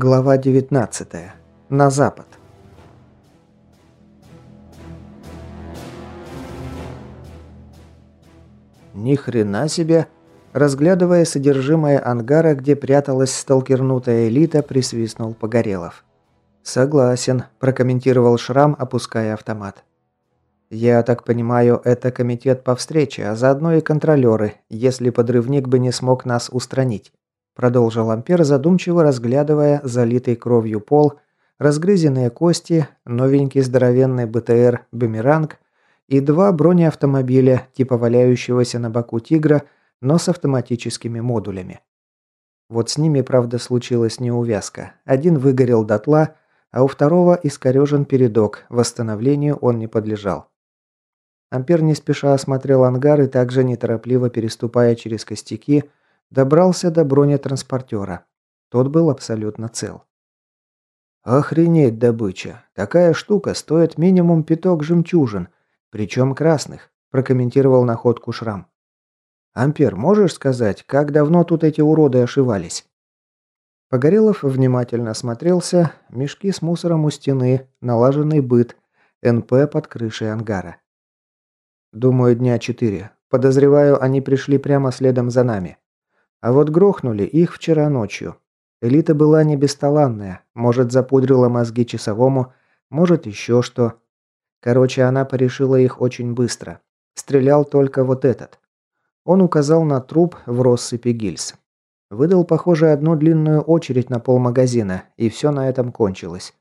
Глава 19. На запад. Ни хрена себе, разглядывая содержимое ангара, где пряталась сталкернутая элита, присвистнул Погорелов. Согласен, прокомментировал Шрам, опуская автомат. Я так понимаю, это комитет по встрече, а заодно и контролеры, если подрывник бы не смог нас устранить продолжил Ампер, задумчиво разглядывая залитый кровью пол, разгрызенные кости, новенький здоровенный БТР «Бумеранг» и два бронеавтомобиля, типа валяющегося на боку «Тигра», но с автоматическими модулями. Вот с ними, правда, случилась неувязка. Один выгорел дотла, а у второго искорежен передок, восстановлению он не подлежал. Ампер не спеша осмотрел ангар и также неторопливо переступая через костяки, Добрался до бронетранспортера. Тот был абсолютно цел. «Охренеть добыча! Такая штука стоит минимум пяток жемчужин, причем красных», прокомментировал находку Шрам. «Ампер, можешь сказать, как давно тут эти уроды ошивались?» Погорелов внимательно осмотрелся, мешки с мусором у стены, налаженный быт, НП под крышей ангара. «Думаю, дня четыре. Подозреваю, они пришли прямо следом за нами. А вот грохнули их вчера ночью. Элита была не бесталанная, может запудрила мозги часовому, может еще что. Короче, она порешила их очень быстро. Стрелял только вот этот. Он указал на труп в россыпи гильз. Выдал, похоже, одну длинную очередь на полмагазина, и все на этом кончилось.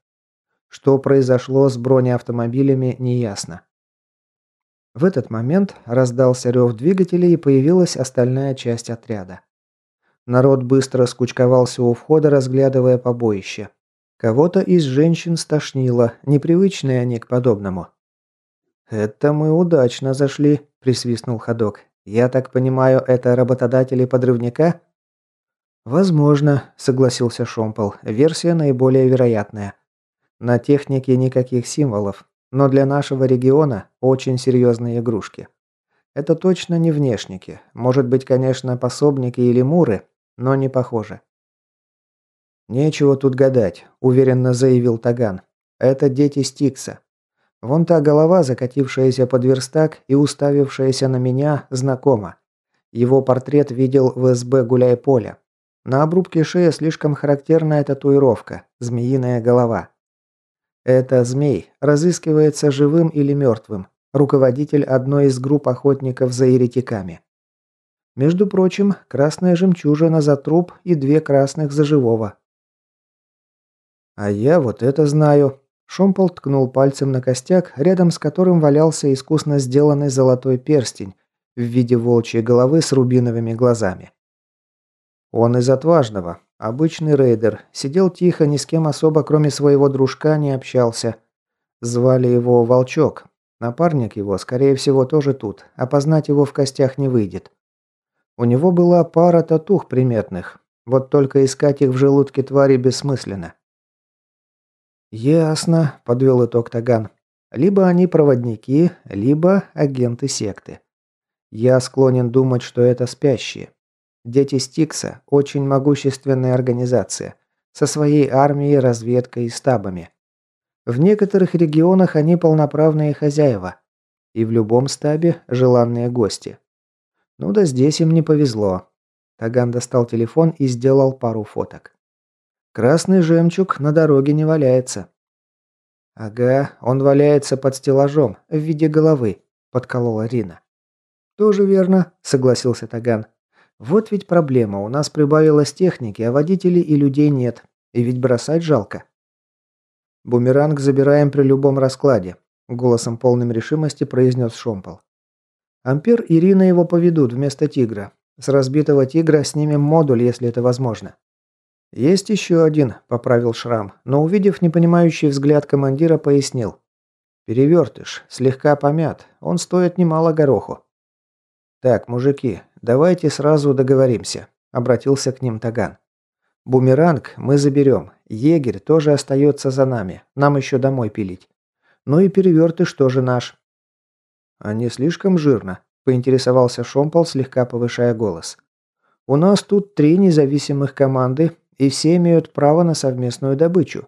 Что произошло с бронеавтомобилями, неясно. В этот момент раздался рев двигателей и появилась остальная часть отряда. Народ быстро скучковался у входа, разглядывая побоище. Кого-то из женщин стошнило, непривычные они к подобному. «Это мы удачно зашли», – присвистнул ходок. «Я так понимаю, это работодатели подрывника?» «Возможно», – согласился Шомпол. «Версия наиболее вероятная. На технике никаких символов, но для нашего региона очень серьезные игрушки. Это точно не внешники. Может быть, конечно, пособники или муры, но не похоже. «Нечего тут гадать», – уверенно заявил Таган. «Это дети Стикса. Вон та голова, закатившаяся под верстак и уставившаяся на меня, знакома. Его портрет видел в СБ Гуляй-Поля. На обрубке шеи слишком характерная татуировка – змеиная голова. Это змей, разыскивается живым или мертвым, руководитель одной из групп охотников за еретиками. Между прочим, красная жемчужина за труп и две красных за живого. А я вот это знаю. Шомпол ткнул пальцем на костяк, рядом с которым валялся искусно сделанный золотой перстень в виде волчьей головы с рубиновыми глазами. Он из отважного, обычный рейдер, сидел тихо, ни с кем особо, кроме своего дружка, не общался. Звали его Волчок. Напарник его, скорее всего, тоже тут, опознать его в костях не выйдет. У него была пара татух приметных, вот только искать их в желудке твари бессмысленно. «Ясно», – подвел итог Таган. «Либо они проводники, либо агенты секты. Я склонен думать, что это спящие. Дети Стикса – очень могущественная организация, со своей армией, разведкой и стабами. В некоторых регионах они полноправные хозяева, и в любом стабе – желанные гости. Ну да здесь им не повезло. Таган достал телефон и сделал пару фоток. Красный жемчуг на дороге не валяется. Ага, он валяется под стеллажом в виде головы, подколола Рина. Тоже верно, согласился Таган. Вот ведь проблема, у нас прибавилось техники, а водителей и людей нет. И ведь бросать жалко. Бумеранг забираем при любом раскладе, голосом полным решимости произнес Шомпол. Ампер и Рина его поведут вместо Тигра. С разбитого Тигра снимем модуль, если это возможно. Есть еще один, поправил Шрам, но увидев непонимающий взгляд командира, пояснил. Перевертыш, слегка помят, он стоит немало гороху. Так, мужики, давайте сразу договоримся, обратился к ним Таган. Бумеранг мы заберем, егерь тоже остается за нами, нам еще домой пилить. Ну и перевертыш тоже наш, «А не слишком жирно?» – поинтересовался Шомпол, слегка повышая голос. «У нас тут три независимых команды и все имеют право на совместную добычу.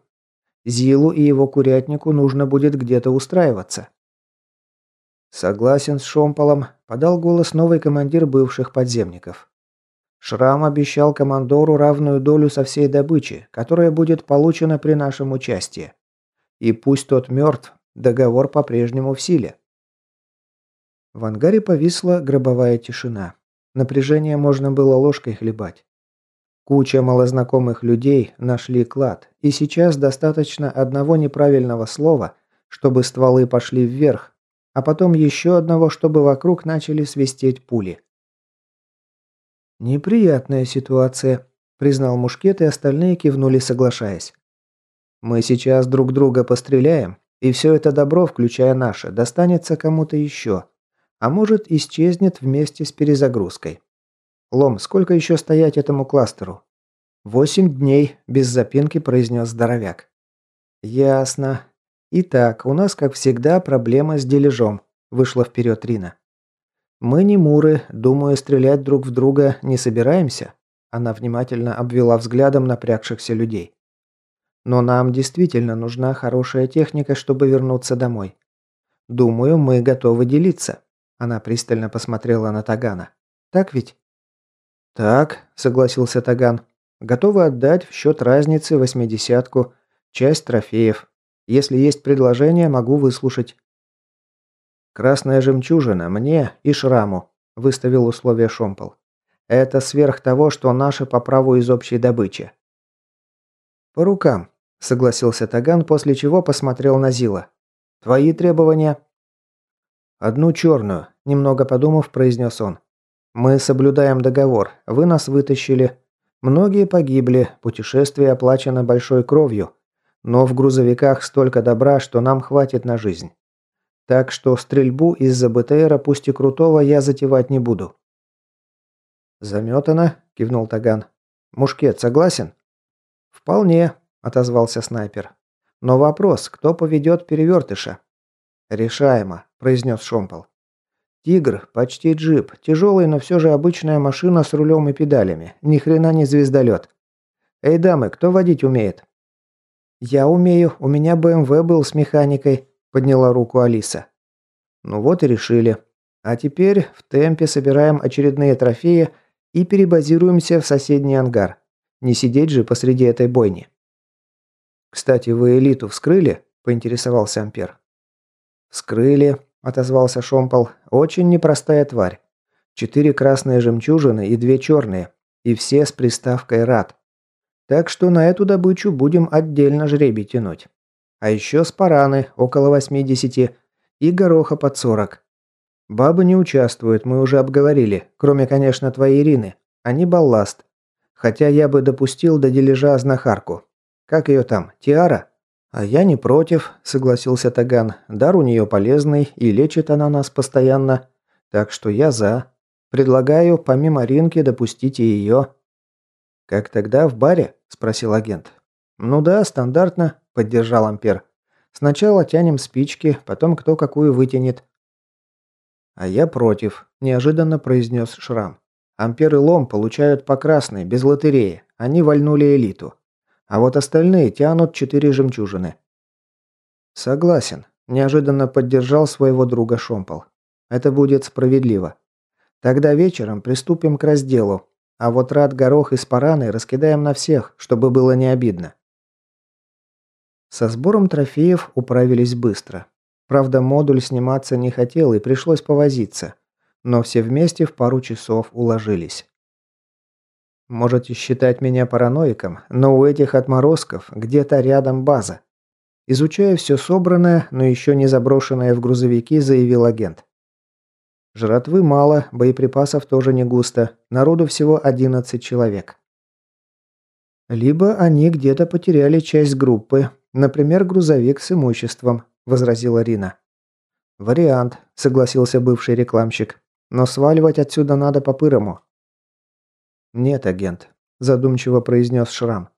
Зилу и его курятнику нужно будет где-то устраиваться. Согласен с Шомполом, подал голос новый командир бывших подземников. Шрам обещал командору равную долю со всей добычи, которая будет получена при нашем участии. И пусть тот мертв, договор по-прежнему в силе. В ангаре повисла гробовая тишина. Напряжение можно было ложкой хлебать. Куча малознакомых людей нашли клад, и сейчас достаточно одного неправильного слова, чтобы стволы пошли вверх, а потом еще одного, чтобы вокруг начали свистеть пули. «Неприятная ситуация», – признал Мушкет, и остальные кивнули, соглашаясь. «Мы сейчас друг друга постреляем, и все это добро, включая наше, достанется кому-то еще, а может исчезнет вместе с перезагрузкой. Лом, сколько еще стоять этому кластеру? Восемь дней, без запинки произнес здоровяк. Ясно. Итак, у нас, как всегда, проблема с дележом, вышла вперед Рина. Мы не муры, думаю, стрелять друг в друга не собираемся. Она внимательно обвела взглядом напрягшихся людей. Но нам действительно нужна хорошая техника, чтобы вернуться домой. Думаю, мы готовы делиться. Она пристально посмотрела на Тагана. «Так ведь?» «Так», — согласился Таган. «Готовы отдать в счет разницы восьмидесятку, часть трофеев. Если есть предложение, могу выслушать». «Красная жемчужина мне и Шраму», — выставил условие Шомпол. «Это сверх того, что наши по праву из общей добычи». «По рукам», — согласился Таган, после чего посмотрел на Зила. «Твои требования?» «Одну черную», – немного подумав, произнес он. «Мы соблюдаем договор. Вы нас вытащили. Многие погибли, путешествие оплачено большой кровью. Но в грузовиках столько добра, что нам хватит на жизнь. Так что стрельбу из-за БТРа, пусть и крутого, я затевать не буду». «Заметано», – кивнул Таган. «Мушкет согласен?» «Вполне», – отозвался снайпер. «Но вопрос, кто поведет перевертыша?» «Решаемо», – произнес Шомпол. «Тигр, почти джип, тяжелый, но все же обычная машина с рулем и педалями, ни хрена не звездолет. Эй, дамы, кто водить умеет?» «Я умею, у меня БМВ был с механикой», – подняла руку Алиса. «Ну вот и решили. А теперь в темпе собираем очередные трофеи и перебазируемся в соседний ангар. Не сидеть же посреди этой бойни». «Кстати, вы элиту вскрыли?» – поинтересовался Ампер. «Вскрыли», – отозвался Шомпол. «Очень непростая тварь. Четыре красные жемчужины и две черные. И все с приставкой «рад». Так что на эту добычу будем отдельно жребий тянуть. А еще спараны, около 80, и гороха под 40. Бабы не участвуют, мы уже обговорили, кроме, конечно, твоей Ирины. Они балласт. Хотя я бы допустил до дележа знахарку. Как ее там, Тиара? «А я не против», – согласился Таган. «Дар у нее полезный, и лечит она нас постоянно. Так что я за. Предлагаю, помимо Ринки, допустить и ее». «Как тогда, в баре?» – спросил агент. «Ну да, стандартно», – поддержал Ампер. «Сначала тянем спички, потом кто какую вытянет». «А я против», – неожиданно произнес Шрам. «Ампер и Лом получают по красной, без лотереи. Они вальнули элиту. А вот остальные тянут четыре жемчужины. Согласен. Неожиданно поддержал своего друга Шомпол. Это будет справедливо. Тогда вечером приступим к разделу. А вот рад горох из параны раскидаем на всех, чтобы было не обидно. Со сбором трофеев управились быстро. Правда, модуль сниматься не хотел и пришлось повозиться. Но все вместе в пару часов уложились. Можете считать меня параноиком, но у этих отморозков где-то рядом база. Изучая все собранное, но еще не заброшенное в грузовики, заявил агент. Жратвы мало, боеприпасов тоже не густо, народу всего 11 человек. Либо они где-то потеряли часть группы, например, грузовик с имуществом, возразила Рина. Вариант, согласился бывший рекламщик. Но сваливать отсюда надо по-пырому. «Нет, агент», – задумчиво произнес Шрам.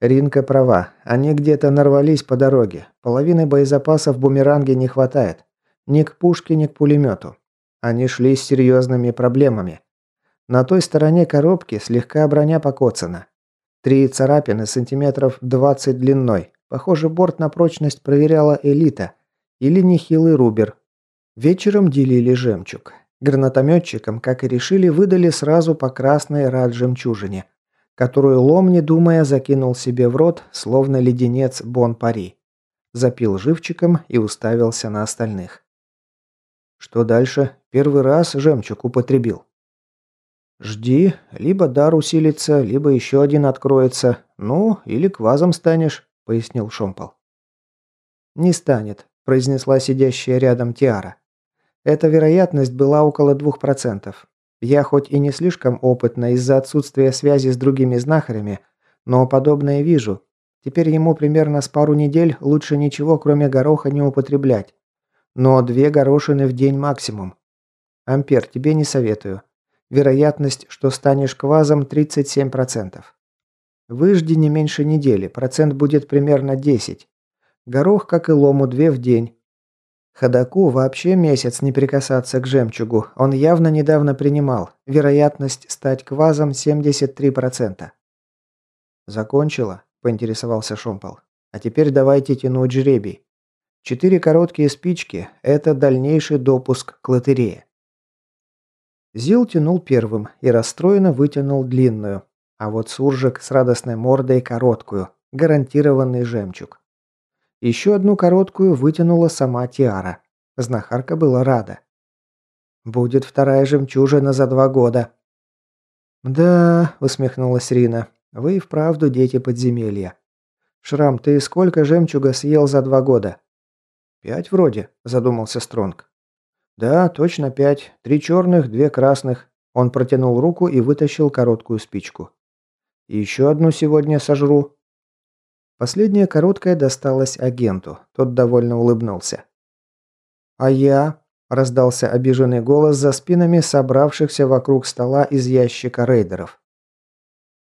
«Ринка права. Они где-то нарвались по дороге. Половины боезапасов бумеранге не хватает. Ни к пушке, ни к пулемету. Они шли с серьезными проблемами. На той стороне коробки слегка броня покоцана. Три царапины сантиметров 20 длиной. Похоже, борт на прочность проверяла элита. Или нехилый рубер. Вечером делили жемчуг. Гранатометчикам, как и решили, выдали сразу по красной рад жемчужине, которую Лом, не думая, закинул себе в рот, словно леденец Бон-Пари. Запил живчиком и уставился на остальных. Что дальше? Первый раз жемчуг употребил. «Жди, либо дар усилится, либо еще один откроется. Ну, или квазом станешь», — пояснил Шомпол. «Не станет», — произнесла сидящая рядом Тиара. Эта вероятность была около двух процентов. Я хоть и не слишком опытна из-за отсутствия связи с другими знахарями, но подобное вижу. Теперь ему примерно с пару недель лучше ничего, кроме гороха, не употреблять. Но две горошины в день максимум. Ампер, тебе не советую. Вероятность, что станешь квазом, 37%. Выжди не меньше недели, процент будет примерно 10. Горох, как и лому, две в день. Ходаку вообще месяц не прикасаться к жемчугу. Он явно недавно принимал. Вероятность стать квазом 73%. «Закончила?» – поинтересовался Шомпол. «А теперь давайте тянуть жребий. Четыре короткие спички – это дальнейший допуск к лотерее». Зил тянул первым и расстроенно вытянул длинную, а вот Суржик с радостной мордой короткую, гарантированный жемчуг. Еще одну короткую вытянула сама Тиара. Знахарка была рада. «Будет вторая жемчужина за два года». «Да», — усмехнулась Рина, — «вы и вправду дети подземелья. Шрам, ты сколько жемчуга съел за два года?» «Пять вроде», — задумался Стронг. «Да, точно пять. Три черных, две красных». Он протянул руку и вытащил короткую спичку. «Еще одну сегодня сожру». Последняя короткая досталась агенту. Тот довольно улыбнулся. «А я?» – раздался обиженный голос за спинами собравшихся вокруг стола из ящика рейдеров.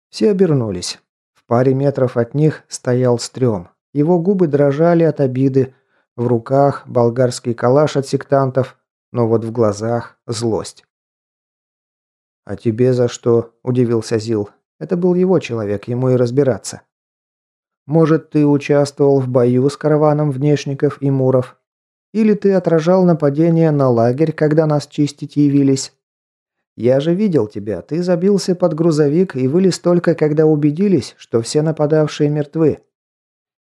Все обернулись. В паре метров от них стоял стрём. Его губы дрожали от обиды. В руках болгарский калаш от сектантов, но вот в глазах злость. «А тебе за что?» – удивился Зил. Это был его человек, ему и разбираться. Может, ты участвовал в бою с караваном внешников и муров? Или ты отражал нападение на лагерь, когда нас чистить явились? Я же видел тебя, ты забился под грузовик и вылез только, когда убедились, что все нападавшие мертвы.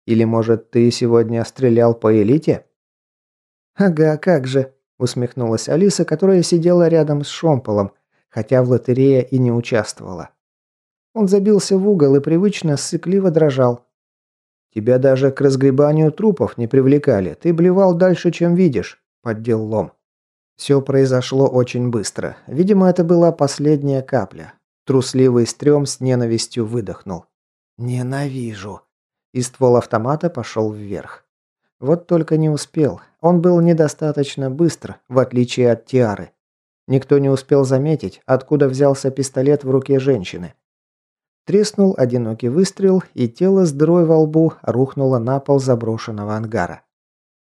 Или, может, ты сегодня стрелял по элите?» «Ага, как же», – усмехнулась Алиса, которая сидела рядом с Шомполом, хотя в лотерее и не участвовала. Он забился в угол и привычно ссыкливо дрожал. Тебя даже к разгребанию трупов не привлекали. Ты блевал дальше, чем видишь», – поддел Лом. Все произошло очень быстро. Видимо, это была последняя капля. Трусливый стрём с ненавистью выдохнул. «Ненавижу». И ствол автомата пошел вверх. Вот только не успел. Он был недостаточно быстр, в отличие от Тиары. Никто не успел заметить, откуда взялся пистолет в руке женщины. Треснул одинокий выстрел, и тело с дырой во лбу рухнуло на пол заброшенного ангара.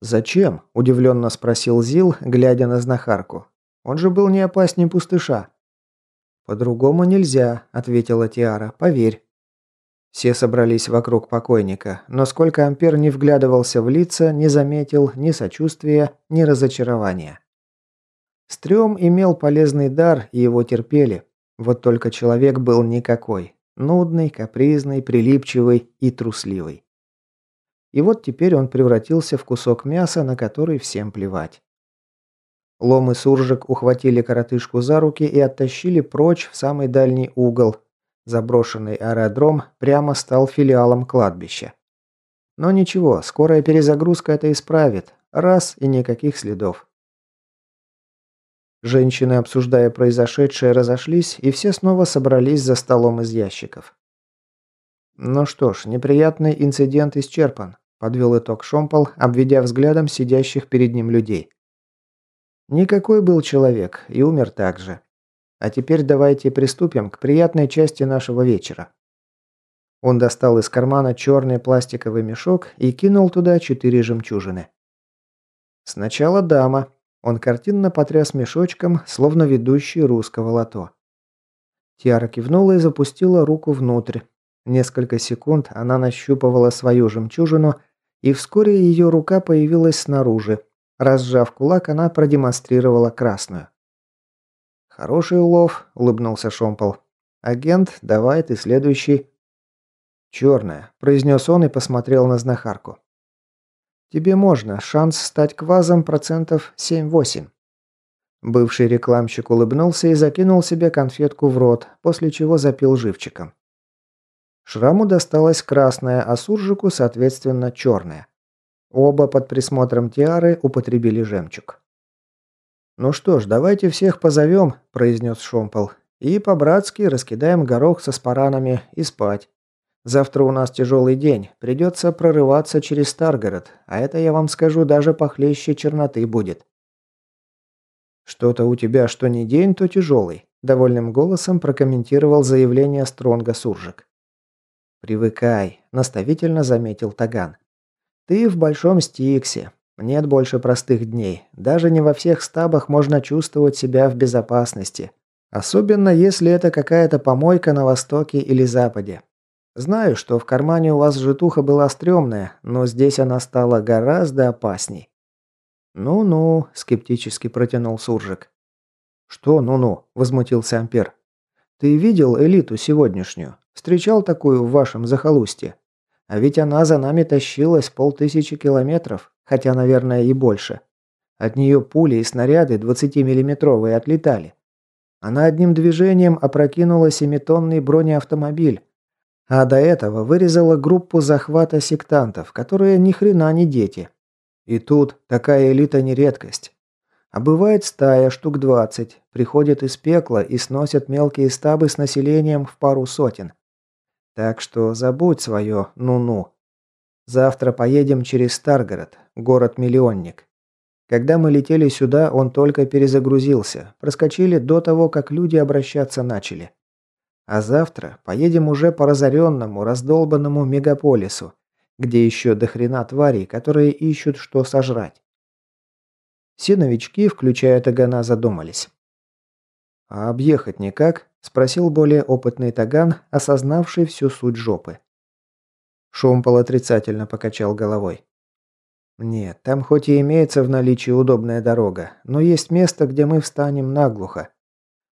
«Зачем?» – удивленно спросил Зил, глядя на знахарку. «Он же был не опаснее пустыша». «По-другому нельзя», – ответила Тиара. «Поверь». Все собрались вокруг покойника, но сколько Ампер не вглядывался в лица, не заметил ни сочувствия, ни разочарования. Стрём имел полезный дар, и его терпели. Вот только человек был никакой, Нудный, капризный, прилипчивый и трусливый. И вот теперь он превратился в кусок мяса, на который всем плевать. Лом и Суржик ухватили коротышку за руки и оттащили прочь в самый дальний угол. Заброшенный аэродром прямо стал филиалом кладбища. Но ничего, скорая перезагрузка это исправит. Раз и никаких следов. Женщины, обсуждая произошедшее, разошлись, и все снова собрались за столом из ящиков. «Ну что ж, неприятный инцидент исчерпан», – подвел итог Шомпол, обведя взглядом сидящих перед ним людей. «Никакой был человек, и умер так же. А теперь давайте приступим к приятной части нашего вечера». Он достал из кармана черный пластиковый мешок и кинул туда четыре жемчужины. «Сначала дама», он картинно потряс мешочком, словно ведущий русского лото. Тиара кивнула и запустила руку внутрь. Несколько секунд она нащупывала свою жемчужину, и вскоре ее рука появилась снаружи. Разжав кулак, она продемонстрировала красную. «Хороший улов», – улыбнулся Шомпол. «Агент, давай ты следующий». «Черная», – произнес он и посмотрел на знахарку. «Тебе можно. Шанс стать квазом процентов 7-8». Бывший рекламщик улыбнулся и закинул себе конфетку в рот, после чего запил живчиком. Шраму досталась красная, а суржику, соответственно, черная. Оба под присмотром Тиары употребили жемчуг. «Ну что ж, давайте всех позовем», – произнес Шомпол. «И по-братски раскидаем горох со спаранами и спать. Завтра у нас тяжелый день, придется прорываться через Старгород, а это, я вам скажу, даже похлеще черноты будет». «Что-то у тебя что не день, то тяжелый», – довольным голосом прокомментировал заявление Стронга Суржик. «Привыкай», – наставительно заметил Таган. «Ты в Большом Стиксе, нет больше простых дней. Даже не во всех стабах можно чувствовать себя в безопасности. Особенно если это какая-то помойка на востоке или западе. Знаю, что в кармане у вас житуха была стрёмная, но здесь она стала гораздо опасней. «Ну-ну», – скептически протянул Суржик. «Что «ну-ну», – возмутился Ампер. «Ты видел элиту сегодняшнюю? Встречал такую в вашем захолустье? А ведь она за нами тащилась полтысячи километров хотя, наверное, и больше. От нее пули и снаряды 20-миллиметровые отлетали. Она одним движением опрокинула семитонный бронеавтомобиль, а до этого вырезала группу захвата сектантов, которые ни хрена не дети. И тут такая элита не редкость. А бывает стая, штук 20, приходят из пекла и сносят мелкие стабы с населением в пару сотен. Так что забудь свое «ну-ну». Завтра поедем через Старгород, город-миллионник. Когда мы летели сюда, он только перезагрузился. Проскочили до того, как люди обращаться начали. А завтра поедем уже по разоренному, раздолбанному мегаполису, где еще до хрена тварей, которые ищут, что сожрать. Все новички, включая Тагана, задумались. «А объехать никак?» – спросил более опытный Таган, осознавший всю суть жопы. Шомпол отрицательно покачал головой. «Нет, там хоть и имеется в наличии удобная дорога, но есть место, где мы встанем наглухо.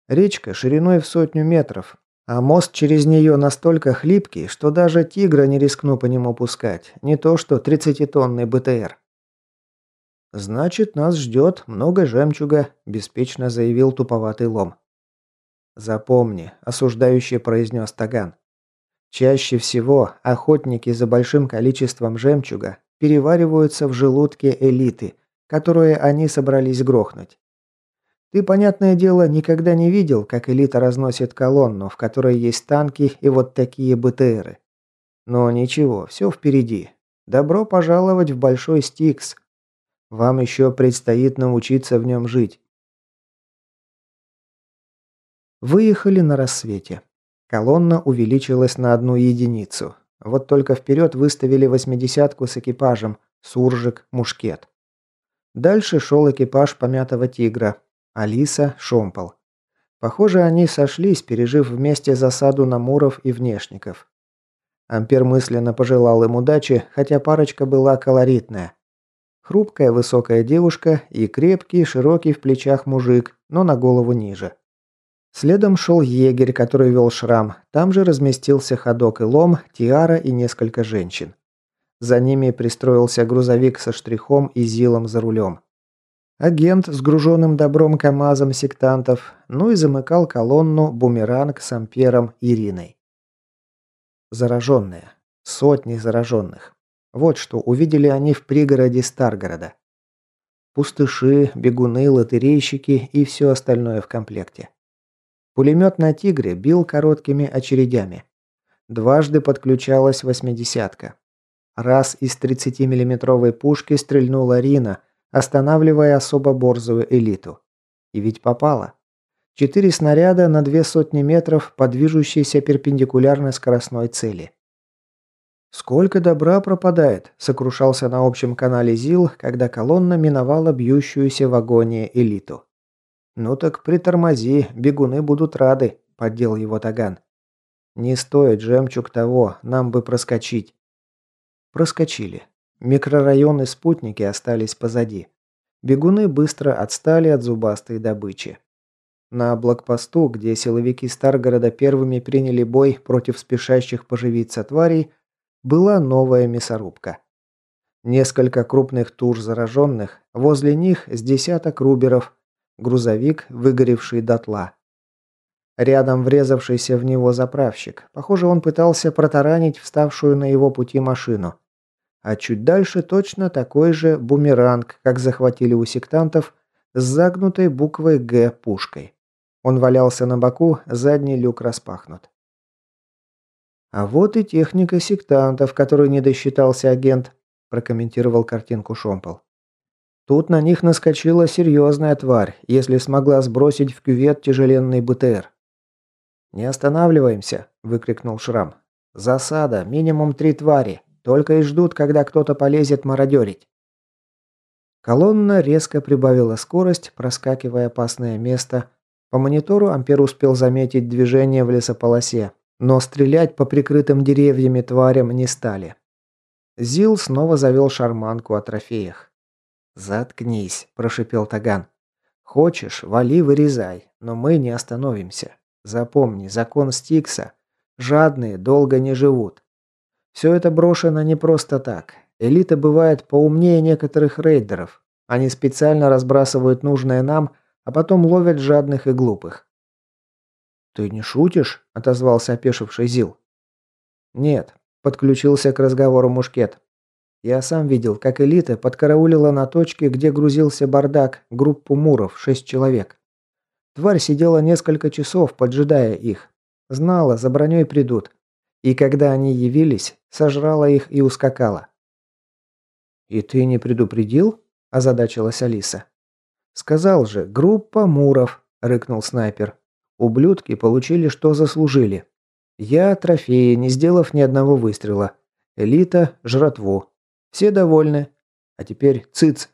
Речка шириной в сотню метров, а мост через нее настолько хлипкий, что даже тигра не рискну по нему пускать, не то что 30-тонный БТР». «Значит, нас ждет много жемчуга», – беспечно заявил туповатый лом. «Запомни», – осуждающий произнес Таган. Чаще всего охотники за большим количеством жемчуга перевариваются в желудке элиты, которые они собрались грохнуть. Ты, понятное дело, никогда не видел, как элита разносит колонну, в которой есть танки и вот такие БТРы. Но ничего, все впереди. Добро пожаловать в Большой Стикс. Вам еще предстоит научиться в нем жить. Выехали на рассвете. Колонна увеличилась на одну единицу. Вот только вперед выставили восьмидесятку с экипажем, суржик, мушкет. Дальше шел экипаж помятого тигра, Алиса, Шомпол. Похоже, они сошлись, пережив вместе засаду на Муров и Внешников. Ампер мысленно пожелал им удачи, хотя парочка была колоритная. Хрупкая высокая девушка и крепкий, широкий в плечах мужик, но на голову ниже. Следом шел егерь, который вел шрам. Там же разместился ходок и лом, тиара и несколько женщин. За ними пристроился грузовик со штрихом и зилом за рулем. Агент с груженным добром КАМАЗом сектантов, ну и замыкал колонну бумеранг с Ампером Ириной. Зараженные. Сотни зараженных. Вот что увидели они в пригороде Старгорода. Пустыши, бегуны, лотерейщики и все остальное в комплекте. Пулемет на «Тигре» бил короткими очередями. Дважды подключалась восьмидесятка. Раз из 30-миллиметровой пушки стрельнула Рина, останавливая особо борзую элиту. И ведь попала. Четыре снаряда на две сотни метров по движущейся перпендикулярно скоростной цели. «Сколько добра пропадает», – сокрушался на общем канале ЗИЛ, когда колонна миновала бьющуюся в агонии элиту. «Ну так притормози, бегуны будут рады», – поддел его Таган. Не стоит жемчуг того, нам бы проскочить. Проскочили. Микрорайоны-спутники остались позади. Бегуны быстро отстали от зубастой добычи. На блокпосту, где силовики Старгорода первыми приняли бой против спешащих поживиться тварей, была новая мясорубка. Несколько крупных туш зараженных, возле них с десяток руберов, грузовик, выгоревший дотла. Рядом врезавшийся в него заправщик. Похоже, он пытался протаранить вставшую на его пути машину. А чуть дальше точно такой же бумеранг, как захватили у сектантов, с загнутой буквой «Г» пушкой. Он валялся на боку, задний люк распахнут. «А вот и техника сектантов, которую не досчитался агент», прокомментировал картинку Шомпол. «Тут на них наскочила серьезная тварь, если смогла сбросить в кювет тяжеленный БТР». «Не останавливаемся!» – выкрикнул Шрам. «Засада, минимум три твари. Только и ждут, когда кто-то полезет мародерить». Колонна резко прибавила скорость, проскакивая опасное место. По монитору Ампер успел заметить движение в лесополосе, но стрелять по прикрытым деревьями тварям не стали. Зил снова завел шарманку о трофеях. «Заткнись», – прошипел Таган. «Хочешь, вали, вырезай, но мы не остановимся. Запомни, закон Стикса. Жадные долго не живут. Все это брошено не просто так. Элита бывает поумнее некоторых рейдеров. Они специально разбрасывают нужное нам, а потом ловят жадных и глупых. «Ты не шутишь?» – отозвался опешивший Зил. «Нет», – подключился к разговору Мушкет. «Я сам видел, как элита подкараулила на точке, где грузился бардак, группу муров, шесть человек. Тварь сидела несколько часов, поджидая их. Знала, за броней придут. И когда они явились, сожрала их и ускакала. «И ты не предупредил?» – озадачилась Алиса. «Сказал же, группа муров», – рыкнул снайпер. «Ублюдки получили, что заслужили. Я трофеи, не сделав ни одного выстрела. Элита – жратву. Все довольны. А теперь цыц.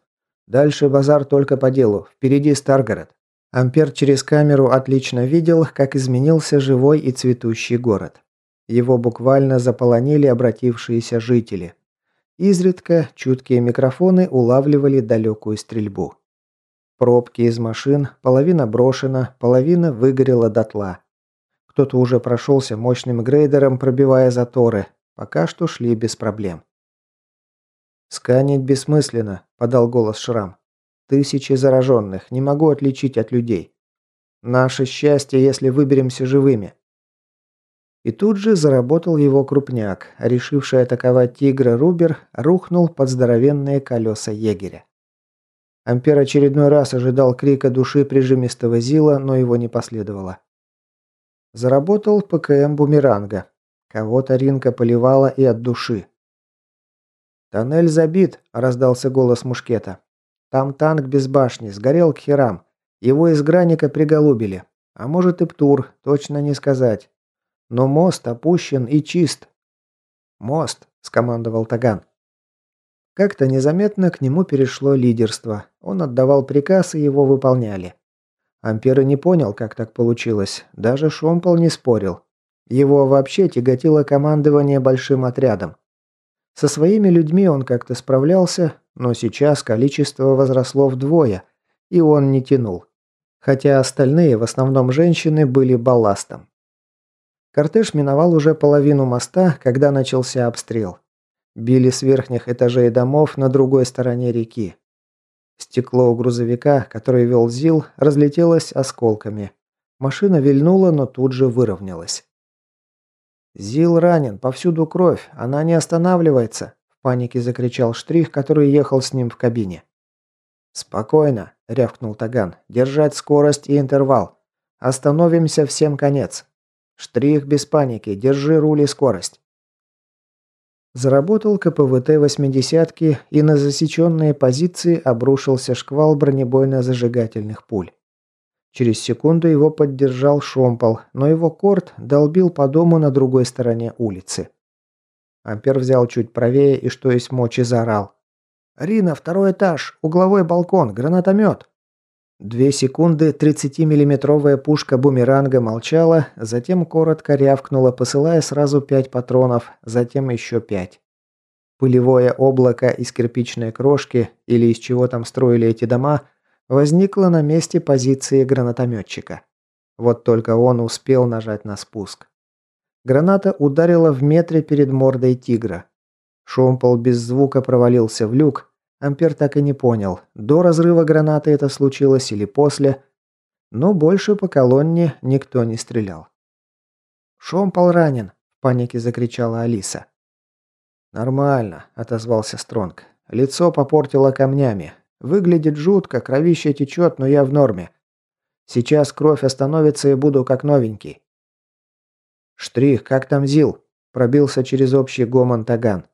Дальше базар только по делу. Впереди Старгород. Ампер через камеру отлично видел, как изменился живой и цветущий город. Его буквально заполонили обратившиеся жители. Изредка чуткие микрофоны улавливали далекую стрельбу. Пробки из машин, половина брошена, половина выгорела дотла. Кто-то уже прошелся мощным грейдером, пробивая заторы. Пока что шли без проблем. «Сканить бессмысленно», – подал голос Шрам. Тысячи зараженных, не могу отличить от людей. Наше счастье, если выберемся живыми. И тут же заработал его крупняк, решивший атаковать тигра Рубер, рухнул под здоровенные колеса егеря. Ампер очередной раз ожидал крика души прижимистого Зила, но его не последовало. Заработал ПКМ бумеранга. Кого-то Ринка поливала и от души. «Тоннель забит», – раздался голос мушкета. Там танк без башни, сгорел к херам. Его из граника приголубили. А может и Птур, точно не сказать. Но мост опущен и чист. «Мост», – скомандовал Таган. Как-то незаметно к нему перешло лидерство. Он отдавал приказ, и его выполняли. Ампер не понял, как так получилось. Даже Шомпол не спорил. Его вообще тяготило командование большим отрядом. Со своими людьми он как-то справлялся, но сейчас количество возросло вдвое, и он не тянул. Хотя остальные, в основном женщины, были балластом. Кортеж миновал уже половину моста, когда начался обстрел. Били с верхних этажей домов на другой стороне реки. Стекло у грузовика, который вел ЗИЛ, разлетелось осколками. Машина вильнула, но тут же выровнялась. «Зил ранен, повсюду кровь, она не останавливается», в панике закричал Штрих, который ехал с ним в кабине. «Спокойно», – рявкнул Таган. «Держать скорость и интервал. Остановимся всем конец. Штрих без паники, держи руль и скорость». Заработал КПВТ восьмидесятки, и на засеченные позиции обрушился шквал бронебойно-зажигательных пуль. Через секунду его поддержал Шомпол, но его корт долбил по дому на другой стороне улицы. Ампер взял чуть правее и что есть мочи заорал. «Рина, второй этаж, угловой балкон, гранатомет!» Две секунды 30-миллиметровая пушка бумеранга молчала, затем коротко рявкнула, посылая сразу пять патронов, затем еще пять. Пылевое облако из кирпичной крошки, или из чего там строили эти дома, возникло на месте позиции гранатометчика. Вот только он успел нажать на спуск. Граната ударила в метре перед мордой тигра. Шомпол без звука провалился в люк. Ампер так и не понял, до разрыва гранаты это случилось или после. Но больше по колонне никто не стрелял. «Шомпол ранен!» – в панике закричала Алиса. «Нормально», – отозвался Стронг. «Лицо попортило камнями. Выглядит жутко, кровище течет, но я в норме. Сейчас кровь остановится и буду как новенький». «Штрих, как там Зил?» – пробился через общий гомон Таган.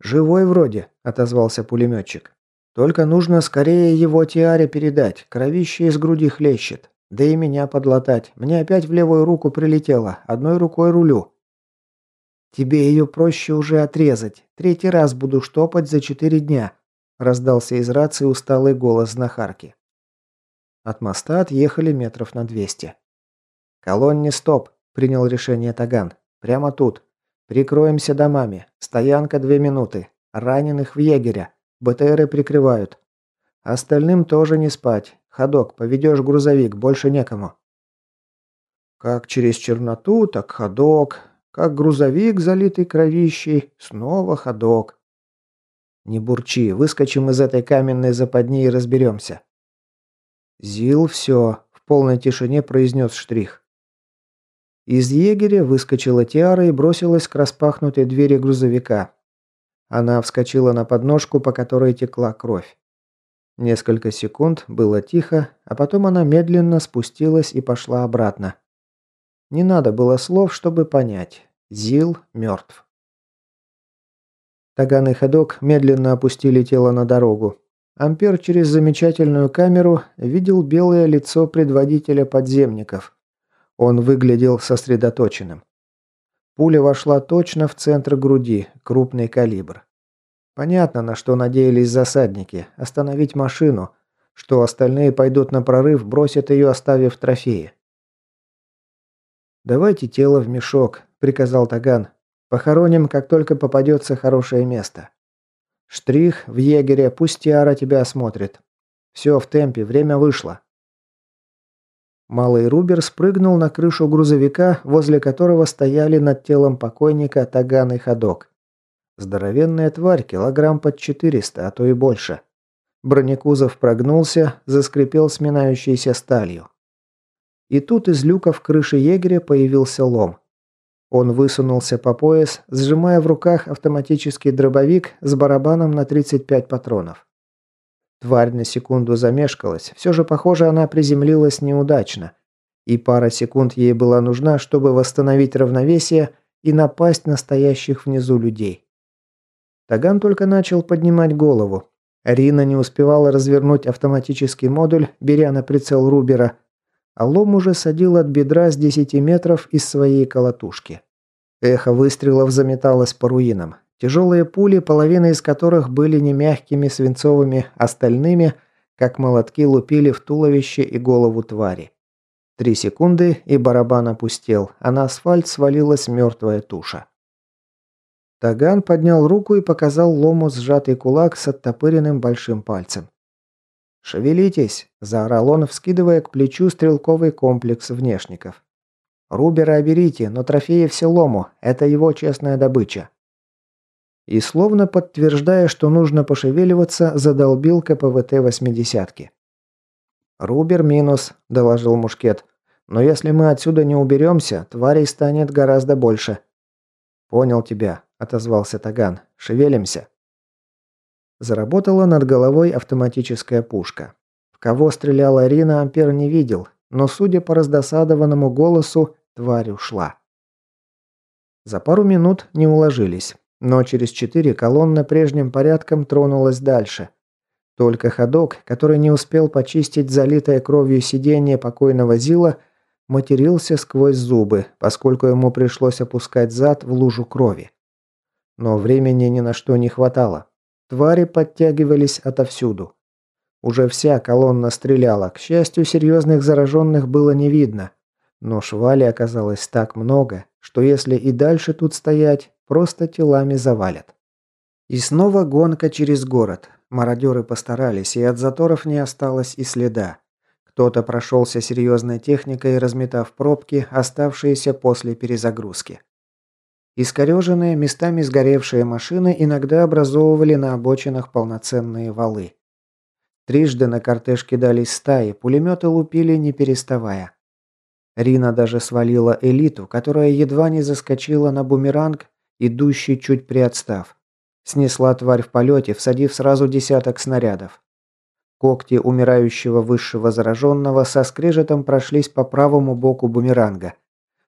«Живой вроде», – отозвался пулеметчик. «Только нужно скорее его Тиаре передать, кровище из груди хлещет. Да и меня подлатать. Мне опять в левую руку прилетело, одной рукой рулю». «Тебе ее проще уже отрезать. Третий раз буду штопать за четыре дня», – раздался из рации усталый голос знахарки. От моста отъехали метров на двести. «Колонне стоп», – принял решение Таган. «Прямо тут. Прикроемся домами. Стоянка две минуты. Раненых в егеря. БТРы прикрывают. Остальным тоже не спать. Ходок, поведешь грузовик, больше некому. Как через черноту, так ходок. Как грузовик, залитый кровищей, снова ходок. Не бурчи, выскочим из этой каменной западни и разберемся. Зил все, в полной тишине произнес штрих. Из егеря выскочила Тиара и бросилась к распахнутой двери грузовика. Она вскочила на подножку, по которой текла кровь. Несколько секунд было тихо, а потом она медленно спустилась и пошла обратно. Не надо было слов, чтобы понять. Зил мертв. Таган и ходок медленно опустили тело на дорогу. Ампер через замечательную камеру видел белое лицо предводителя подземников – он выглядел сосредоточенным. Пуля вошла точно в центр груди, крупный калибр. Понятно, на что надеялись засадники – остановить машину, что остальные пойдут на прорыв, бросят ее, оставив трофеи. «Давайте тело в мешок», – приказал Таган. «Похороним, как только попадется хорошее место. Штрих в егере, пусть Тиара тебя осмотрит. Все в темпе, время вышло». Малый Рубер спрыгнул на крышу грузовика, возле которого стояли над телом покойника Таган и Ходок. Здоровенная тварь, килограмм под 400, а то и больше. Бронекузов прогнулся, заскрипел сминающейся сталью. И тут из люка в крыше егеря появился лом. Он высунулся по пояс, сжимая в руках автоматический дробовик с барабаном на 35 патронов. Тварь на секунду замешкалась, все же, похоже, она приземлилась неудачно. И пара секунд ей была нужна, чтобы восстановить равновесие и напасть на стоящих внизу людей. Таган только начал поднимать голову. Рина не успевала развернуть автоматический модуль, беря на прицел Рубера, а лом уже садил от бедра с 10 метров из своей колотушки. Эхо выстрелов заметалось по руинам. Тяжелые пули, половина из которых были не мягкими свинцовыми, остальными, как молотки, лупили в туловище и голову твари. Три секунды, и барабан опустел, а на асфальт свалилась мертвая туша. Таган поднял руку и показал лому сжатый кулак с оттопыренным большим пальцем. «Шевелитесь!» – заорал он, вскидывая к плечу стрелковый комплекс внешников. «Рубера оберите, но трофеи все лому, это его честная добыча». И словно подтверждая, что нужно пошевеливаться, задолбил КПВТ восьмидесятки. «Рубер минус», – доложил Мушкет. «Но если мы отсюда не уберемся, тварей станет гораздо больше». «Понял тебя», – отозвался Таган. «Шевелимся». Заработала над головой автоматическая пушка. В кого стреляла Рина, Ампер не видел, но, судя по раздосадованному голосу, тварь ушла. За пару минут не уложились. Но через четыре колонна прежним порядком тронулась дальше. Только ходок, который не успел почистить залитое кровью сиденье покойного Зила, матерился сквозь зубы, поскольку ему пришлось опускать зад в лужу крови. Но времени ни на что не хватало. Твари подтягивались отовсюду. Уже вся колонна стреляла. К счастью, серьезных зараженных было не видно. Но швали оказалось так много, что если и дальше тут стоять, просто телами завалят. И снова гонка через город. Мародеры постарались, и от заторов не осталось и следа. Кто-то прошелся серьезной техникой, разметав пробки, оставшиеся после перезагрузки. Искореженные, местами сгоревшие машины иногда образовывали на обочинах полноценные валы. Трижды на кортеж кидались стаи, пулеметы лупили не переставая. Рина даже свалила элиту, которая едва не заскочила на бумеранг, идущий чуть приотстав. Снесла тварь в полете, всадив сразу десяток снарядов. Когти умирающего высшего зараженного со скрежетом прошлись по правому боку бумеранга.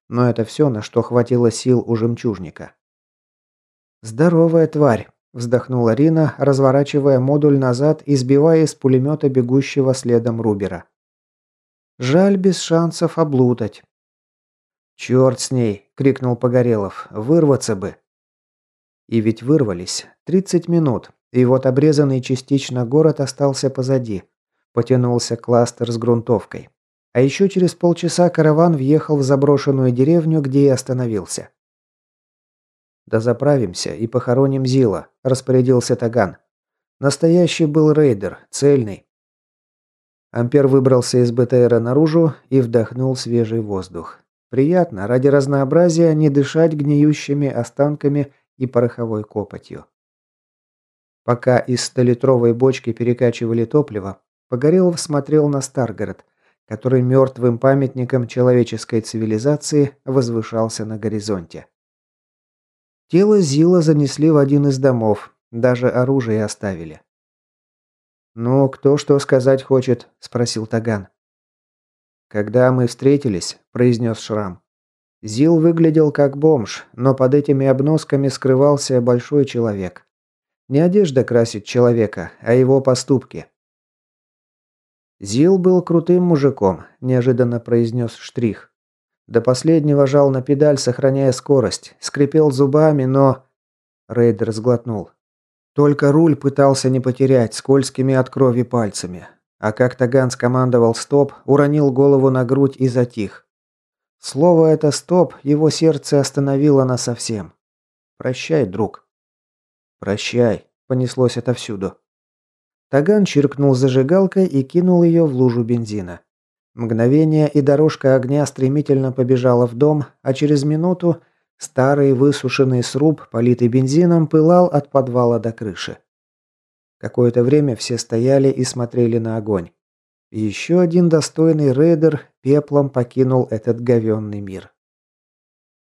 Но это все, на что хватило сил у жемчужника. «Здоровая тварь!» – вздохнула Рина, разворачивая модуль назад и сбивая из пулемета бегущего следом Рубера. «Жаль без шансов облутать». «Черт с ней!» – крикнул Погорелов. «Вырваться бы!» И ведь вырвались. 30 минут. И вот обрезанный частично город остался позади. Потянулся кластер с грунтовкой. А еще через полчаса караван въехал в заброшенную деревню, где и остановился. «Да заправимся и похороним Зила», – распорядился Таган. Настоящий был рейдер, цельный. Ампер выбрался из БТРа наружу и вдохнул свежий воздух. Приятно, ради разнообразия, не дышать гниющими останками и пороховой копотью. Пока из столитровой бочки перекачивали топливо, Погорелов смотрел на Старгород, который мертвым памятником человеческой цивилизации возвышался на горизонте. Тело Зила занесли в один из домов, даже оружие оставили. «Ну, кто что сказать хочет?» – спросил Таган. «Когда мы встретились», – произнес Шрам, Зил выглядел как бомж, но под этими обносками скрывался большой человек. Не одежда красит человека, а его поступки. Зил был крутым мужиком, неожиданно произнес Штрих. До последнего жал на педаль, сохраняя скорость, скрипел зубами, но... Рейдер сглотнул. Только руль пытался не потерять скользкими от крови пальцами. А как Таган скомандовал «стоп», уронил голову на грудь и затих. Слово это «стоп» его сердце остановило насовсем. «Прощай, друг». «Прощай», — понеслось отовсюду. Таган чиркнул зажигалкой и кинул ее в лужу бензина. Мгновение, и дорожка огня стремительно побежала в дом, а через минуту старый высушенный сруб, политый бензином, пылал от подвала до крыши. Какое-то время все стояли и смотрели на огонь. Еще один достойный рейдер пеплом покинул этот говенный мир.